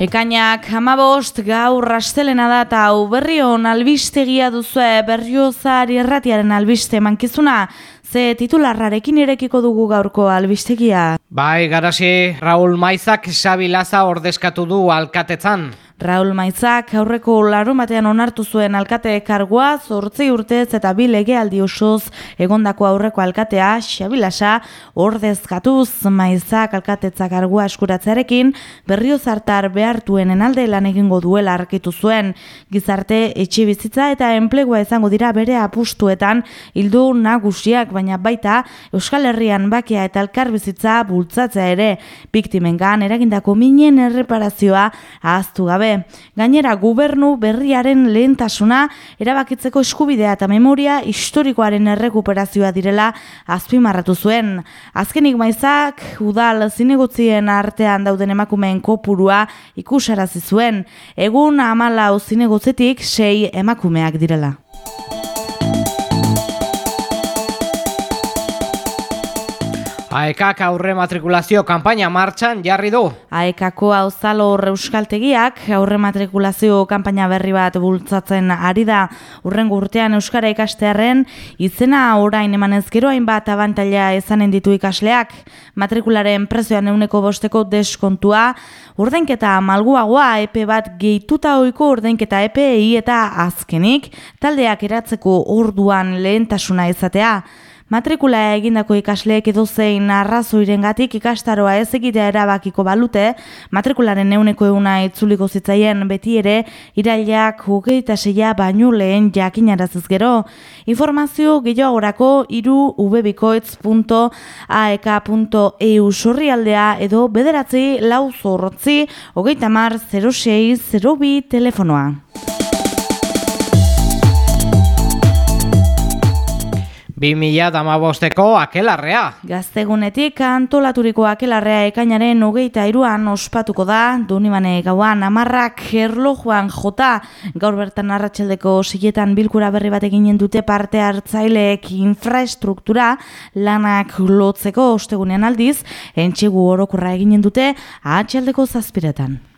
Ekainak hamabost gaur rastelena da eta hau berrion albistegia duzue berriozari erratiaren albiste mankizuna. Ze titularrarekin irekiko dugu gaurko albistegia. Bai, garasi, Raul Maizak Xabilaza ordezkatu du alkatetzan. Raul Maizak aurreko larun batean onartu zuen alkate kargoa zortzi urtez eta bi legealdi osoz egondako aurreko alkatea Xabilasa ordezkatuz Maizak alkatetza kargoa eskuratzearekin berrio zartar behartuenen alde lan egingo duela arkitu zuen. Gizarte etxe bizitza eta enplegua izango dira bere apustuetan hildu nagusiak baina baita Euskal Herrian bakia eta elkar bizitza bultzatzea ere. Biktimengan eragindako minen erreparazioa ahaztu gabe Gainera, gubernu berriaren lehentasuna erabakitzeko eskubidea eta memoria historikoaren errekuperazioa direla azpimarratu zuen. Azkenik maizak, udal zinegotzien artean dauden emakumeen kopurua ikusarazi zuen. Egun amala zinegotzetik sei emakumeak direla. Aekak aurre matrikulazio kanpaina martxan jarri du. Aekako auzalo euskaltegiak aurre matrikulazio kanpaina berri bat bultzatzen ari da. Urren urtean euskara ikastearen izena orain emanez gero hainbat abantaila ezanen ditu ikasleak. Matrikularen prezioan euneko bosteko deskontua, urdainketa malguagoa epe bat gehituta oiko urdainketa EPI eta azkenik, taldeak eratzeko orduan lehentasuna izatea. Matrikula egindako ikasleek edo zein arrazoirengatik ikastaroa ez egitea erabakiko balute, matrikularen euneko euna itzuliko zitzaien beti ere irailak hogeita seia baino lehen jakinarazez gero. Informazio gehiagorako iru ubebikoitz.aek.eu sorrialdea edo bederatzi lau zorrotzi hogeita mar 06 02 telefonoa. 2000 damabosteko akelarrea. Gaztegunetik antolaturiko akelarrea ekainaren hogeita iruan ospatuko da, dunimane gauan amarrak erlojuan jota, gaur bertan arratxeldeko sigetan bilkura berri bat eginen dute parte hartzaileek infrastruktura lanak lotzeko ostegunean aldiz, entxegu orokorra eginen dute atxeldeko zazpiretan.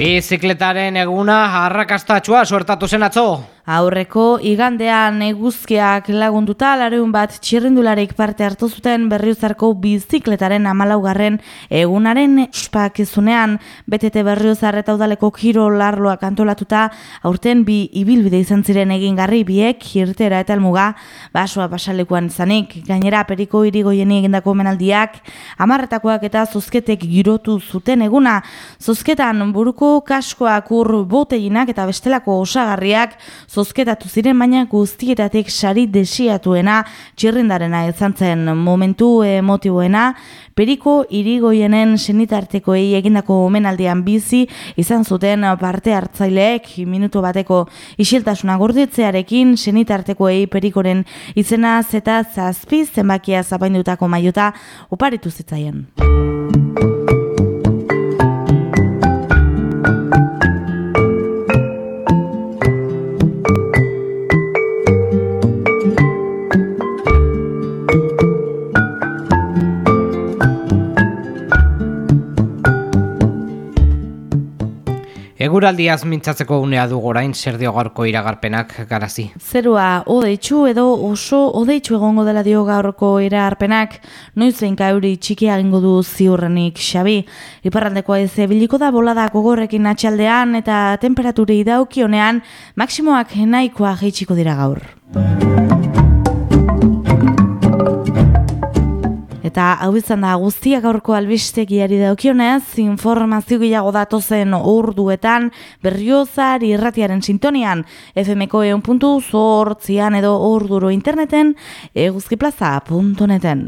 Bizikletaren eguna arrakastatxua suertatu zen atzo. Aurreko igandean eguzkiak lagunduta lareun bat txirrindularik parte hartu zuten berriozarko bizikletaren amalaugarren egunaren espakizunean. Betete berriozar eta udaleko kiro larloak antolatuta aurten bi ibilbide izan ziren egin garri biek irtera eta elmuga basoa basalekuan izanik. Gainera periko irigoien egindako menaldiak amarretakoak eta zozketek girotu zuten eguna. Zozketan buruko kaskoak ur boteginak eta bestelako osagarriak zozketatu ziren baina guztietatik sari desiatuena txirrindarena izan zen momentu emotiboena periko irigoienen senitartekoei egindako omenaldian bizi izan zuten parte hartzaileek minutu bateko isiltasuna gorditzearekin senitartekoei perikoren izena zeta zazpi zenbakia zapaindutako maiota oparitu zitzaien. Eguraldiaz mintzatzeko unea du gorain zer dio gaurko iragarpenak garazi. Zerua odeitzu edo oso odeitzu egongo dela dio gaurko iragarpenak noizen kauri txiki egingo du ziurrenik xabi. Iparraldekoa ez ebiliko da bolada gogorrekin atxaldean eta temperaturei daukionean maksimoak nahikoa geitsiko dira gaur. Eta hau izan da guztiak aurko albistegiari daukionez, informazio gehiago datozen orduetan berriozar irratiaren sintonian, FMko eun puntu zortzian edo orduro interneten eguzkiplaza.neten.